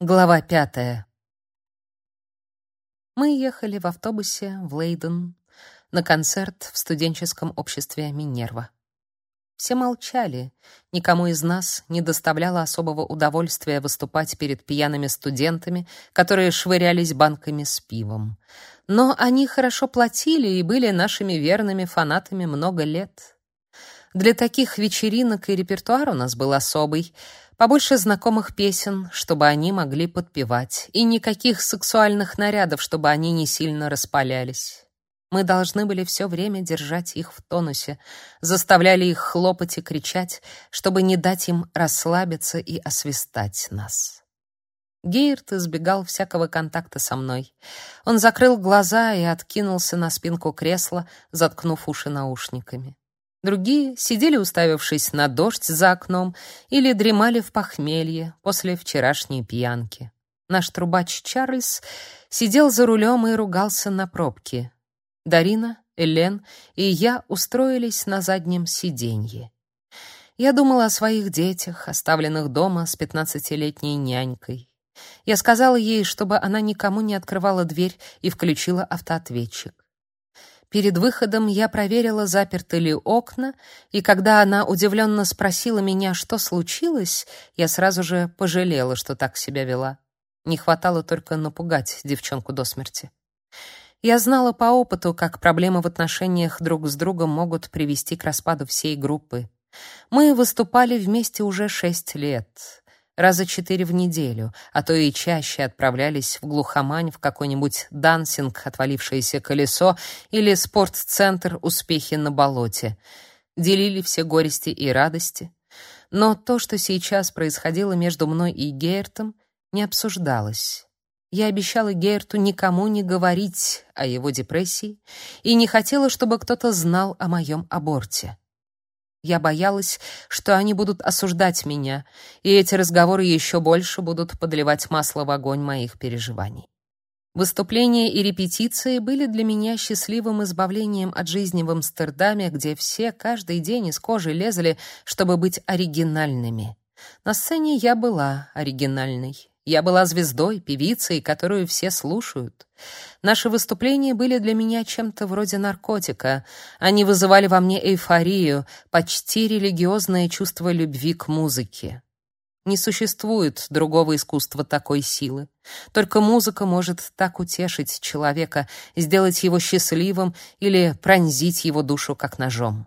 Глава пятая. Мы ехали в автобусе в Лейден на концерт в студенческом обществе Минерва. Все молчали. Никому из нас не доставляло особого удовольствия выступать перед пьяными студентами, которые швырялись банками с пивом. Но они хорошо платили и были нашими верными фанатами много лет. Для таких вечеринок и репертуар у нас был особый — Побольше знакомых песен, чтобы они могли подпевать, и никаких сексуальных нарядов, чтобы они не сильно распалялись. Мы должны были все время держать их в тонусе, заставляли их хлопать и кричать, чтобы не дать им расслабиться и освистать нас. Гейрт избегал всякого контакта со мной. Он закрыл глаза и откинулся на спинку кресла, заткнув уши наушниками. Другие сидели, уставившись на дождь за окном, или дремали в похмелье после вчерашней пьянки. Наш трубач Чарльз сидел за рулем и ругался на пробки. Дарина, Элен и я устроились на заднем сиденье. Я думала о своих детях, оставленных дома с пятнадцатилетней нянькой. Я сказала ей, чтобы она никому не открывала дверь и включила автоответчик. Перед выходом я проверила, заперты ли окна, и когда она удивленно спросила меня, что случилось, я сразу же пожалела, что так себя вела. Не хватало только напугать девчонку до смерти. Я знала по опыту, как проблемы в отношениях друг с другом могут привести к распаду всей группы. Мы выступали вместе уже шесть лет раза четыре в неделю, а то и чаще отправлялись в глухомань в какой-нибудь дансинг, отвалившееся колесо или спортцентр «Успехи на болоте». Делили все горести и радости. Но то, что сейчас происходило между мной и Гейртом, не обсуждалось. Я обещала Гейрту никому не говорить о его депрессии и не хотела, чтобы кто-то знал о моем аборте. Я боялась, что они будут осуждать меня, и эти разговоры еще больше будут подливать масло в огонь моих переживаний. Выступления и репетиции были для меня счастливым избавлением от жизни в Амстердаме, где все каждый день из кожи лезли, чтобы быть оригинальными. На сцене я была оригинальной. Я была звездой, певицей, которую все слушают. Наши выступления были для меня чем-то вроде наркотика. Они вызывали во мне эйфорию, почти религиозное чувство любви к музыке. Не существует другого искусства такой силы. Только музыка может так утешить человека, сделать его счастливым или пронзить его душу как ножом.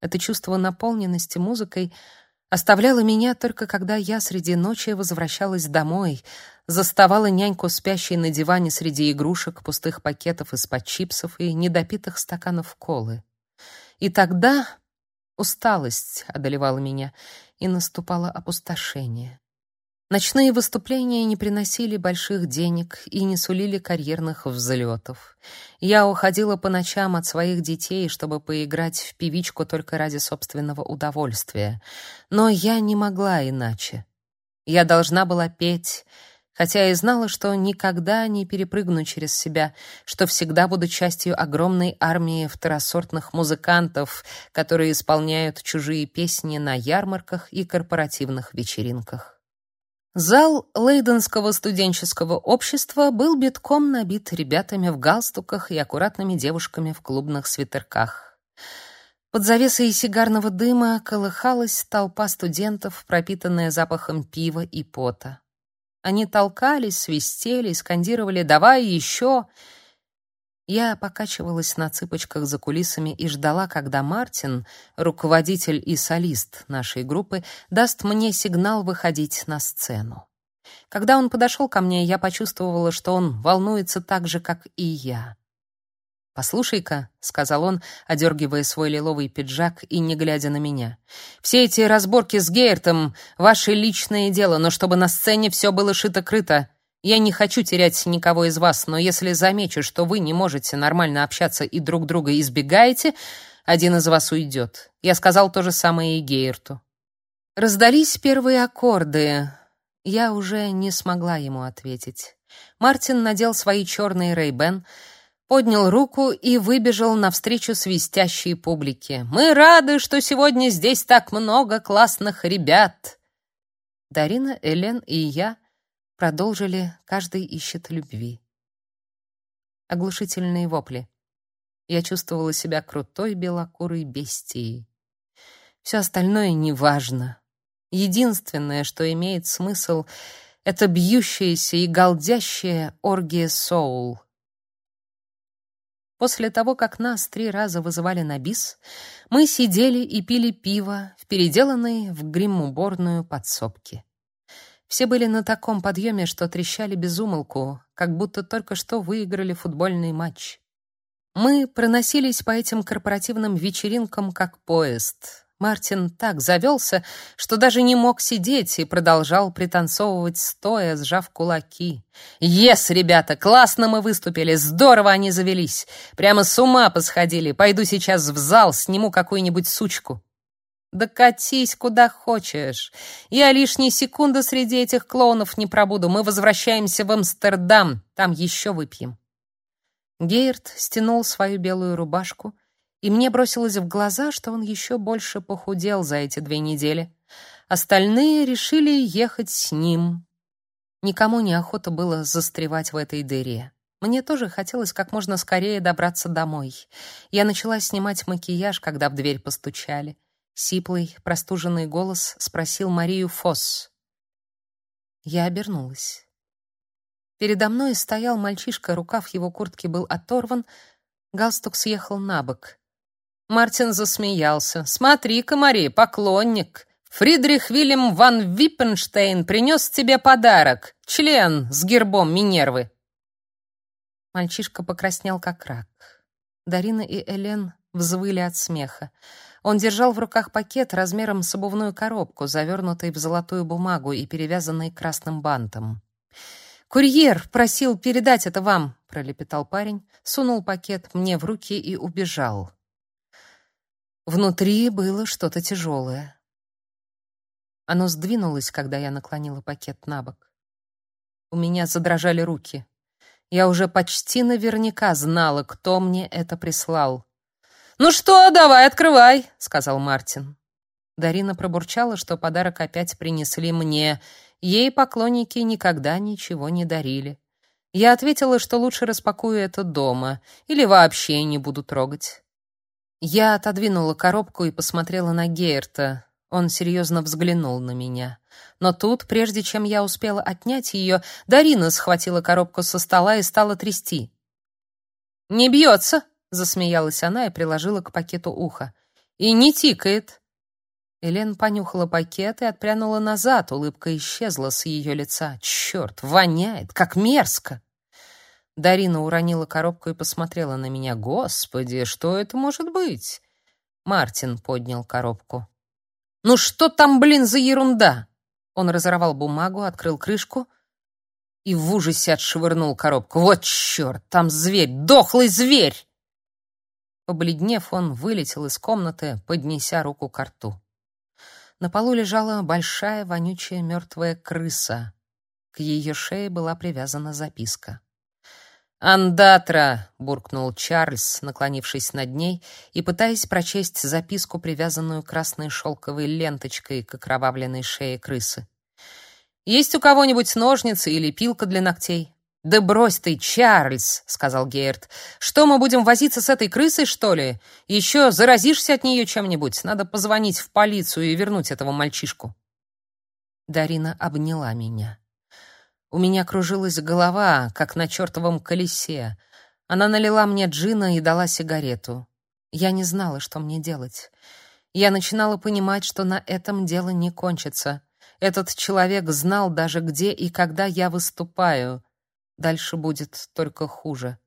Это чувство наполненности музыкой — оставляла меня только когда я среди ночи возвращалась домой, заставала няньку спящей на диване среди игрушек, пустых пакетов из-под чипсов и недопитых стаканов колы. И тогда усталость одолевала меня, и наступало опустошение. Ночные выступления не приносили больших денег и не сулили карьерных взлетов. Я уходила по ночам от своих детей, чтобы поиграть в певичку только ради собственного удовольствия. Но я не могла иначе. Я должна была петь, хотя и знала, что никогда не перепрыгну через себя, что всегда буду частью огромной армии второсортных музыкантов, которые исполняют чужие песни на ярмарках и корпоративных вечеринках. Зал Лейденского студенческого общества был битком набит ребятами в галстуках и аккуратными девушками в клубных свитерках. Под завесой сигарного дыма колыхалась толпа студентов, пропитанная запахом пива и пота. Они толкались, свистели, скандировали «давай еще!» Я покачивалась на цыпочках за кулисами и ждала, когда Мартин, руководитель и солист нашей группы, даст мне сигнал выходить на сцену. Когда он подошел ко мне, я почувствовала, что он волнуется так же, как и я. «Послушай-ка», — сказал он, одергивая свой лиловый пиджак и не глядя на меня, «все эти разборки с Гейртом — ваше личное дело, но чтобы на сцене все было шито-крыто. Я не хочу терять никого из вас, но если замечу, что вы не можете нормально общаться и друг друга избегаете, один из вас уйдет. Я сказал то же самое и Гейрту. Раздались первые аккорды. Я уже не смогла ему ответить. Мартин надел свои черные Ray-Ban, поднял руку и выбежал навстречу свистящей публике. «Мы рады, что сегодня здесь так много классных ребят!» Дарина, Элен и я — продолжили «Каждый ищет любви». Оглушительные вопли. Я чувствовала себя крутой белокурой бестией. Все остальное неважно. Единственное, что имеет смысл, это бьющаяся и галдящая оргия соул. После того, как нас три раза вызывали на бис, мы сидели и пили пиво в переделанной в грим-уборную подсобке. Все были на таком подъеме, что трещали без умолку, как будто только что выиграли футбольный матч. Мы проносились по этим корпоративным вечеринкам как поезд. Мартин так завелся, что даже не мог сидеть и продолжал пританцовывать стоя, сжав кулаки. «Ес, ребята, классно мы выступили, здорово они завелись. Прямо с ума посходили. Пойду сейчас в зал, сниму какую-нибудь сучку». «Да катись куда хочешь. Я лишние секунды среди этих клоунов не пробуду. Мы возвращаемся в Амстердам. Там еще выпьем». Гейерт стянул свою белую рубашку, и мне бросилось в глаза, что он еще больше похудел за эти две недели. Остальные решили ехать с ним. Никому не охота было застревать в этой дыре. Мне тоже хотелось как можно скорее добраться домой. Я начала снимать макияж, когда в дверь постучали. Сиплый, простуженный голос спросил Марию Фосс. Я обернулась. Передо мной стоял мальчишка, рукав его куртки был оторван, галстук съехал на бок. Мартин засмеялся. «Смотри-ка, Мари, поклонник! Фридрих Вильям ван Виппенштейн принес тебе подарок, член с гербом Минервы». Мальчишка покраснел, как рак. Дарина и Элен взвыли от смеха. Он держал в руках пакет размером с обувную коробку, завернутый в золотую бумагу и перевязанный красным бантом. «Курьер просил передать это вам», — пролепетал парень, сунул пакет мне в руки и убежал. Внутри было что-то тяжелое. Оно сдвинулось, когда я наклонила пакет на бок. У меня задрожали руки. Я уже почти наверняка знала, кто мне это прислал. «Ну что, давай, открывай», — сказал Мартин. Дарина пробурчала, что подарок опять принесли мне, Ей поклонники никогда ничего не дарили. Я ответила, что лучше распакую это дома или вообще не буду трогать. Я отодвинула коробку и посмотрела на Гейерта. Он серьезно взглянул на меня. Но тут, прежде чем я успела отнять ее, Дарина схватила коробку со стола и стала трясти. «Не бьется!» — засмеялась она и приложила к пакету ухо. «И не тикает!» Элен понюхала пакет и отпрянула назад, улыбка исчезла с ее лица. Черт, воняет, как мерзко. Дарина уронила коробку и посмотрела на меня. Господи, что это может быть? Мартин поднял коробку. Ну что там, блин, за ерунда? Он разорвал бумагу, открыл крышку и в ужасе отшвырнул коробку. Вот черт, там зверь, дохлый зверь! Побледнев, он вылетел из комнаты, поднеся руку к рту. На полу лежала большая вонючая мертвая крыса. К ее шее была привязана записка. «Андатра!» — буркнул Чарльз, наклонившись над ней и пытаясь прочесть записку, привязанную красной шелковой ленточкой к окровавленной шее крысы. «Есть у кого-нибудь ножницы или пилка для ногтей?» «Да брось ты, Чарльз!» — сказал Гейрт. «Что, мы будем возиться с этой крысой, что ли? Еще заразишься от нее чем-нибудь? Надо позвонить в полицию и вернуть этого мальчишку». Дарина обняла меня. У меня кружилась голова, как на чертовом колесе. Она налила мне джина и дала сигарету. Я не знала, что мне делать. Я начинала понимать, что на этом дело не кончится. Этот человек знал даже, где и когда я выступаю — Дальше будет только хуже.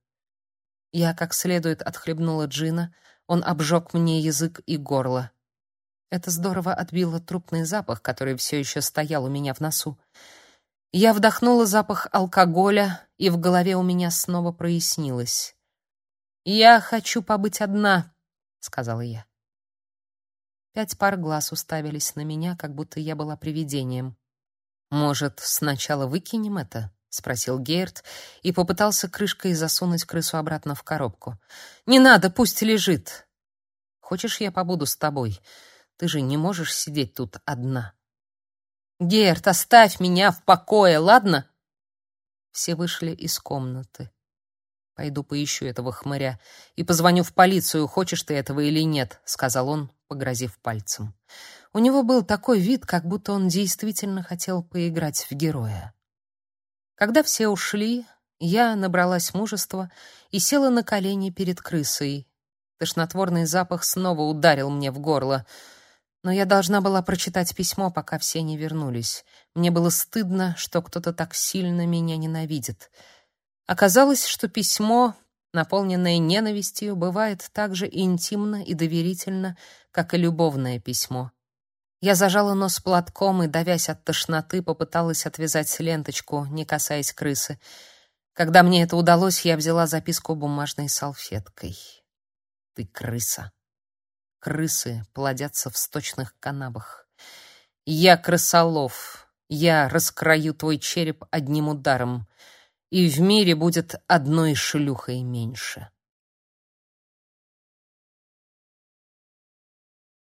Я как следует отхлебнула джина, он обжег мне язык и горло. Это здорово отбило трупный запах, который все еще стоял у меня в носу. Я вдохнула запах алкоголя, и в голове у меня снова прояснилось. «Я хочу побыть одна», — сказала я. Пять пар глаз уставились на меня, как будто я была привидением. «Может, сначала выкинем это?» Спросил Герт и попытался крышкой засунуть крысу обратно в коробку. Не надо, пусть лежит. Хочешь, я побуду с тобой? Ты же не можешь сидеть тут одна. Герт, оставь меня в покое, ладно? все вышли из комнаты. Пойду поищу этого хмыря и позвоню в полицию, хочешь ты этого или нет, сказал он, погрозив пальцем. У него был такой вид, как будто он действительно хотел поиграть в героя. Когда все ушли, я набралась мужества и села на колени перед крысой. Тошнотворный запах снова ударил мне в горло. Но я должна была прочитать письмо, пока все не вернулись. Мне было стыдно, что кто-то так сильно меня ненавидит. Оказалось, что письмо, наполненное ненавистью, бывает так же интимно и доверительно, как и любовное письмо. Я зажала нос платком и, давясь от тошноты, попыталась отвязать ленточку, не касаясь крысы. Когда мне это удалось, я взяла записку бумажной салфеткой. «Ты крыса. Крысы плодятся в сточных канавах. Я крысолов. Я раскрою твой череп одним ударом, и в мире будет одной шлюхой меньше».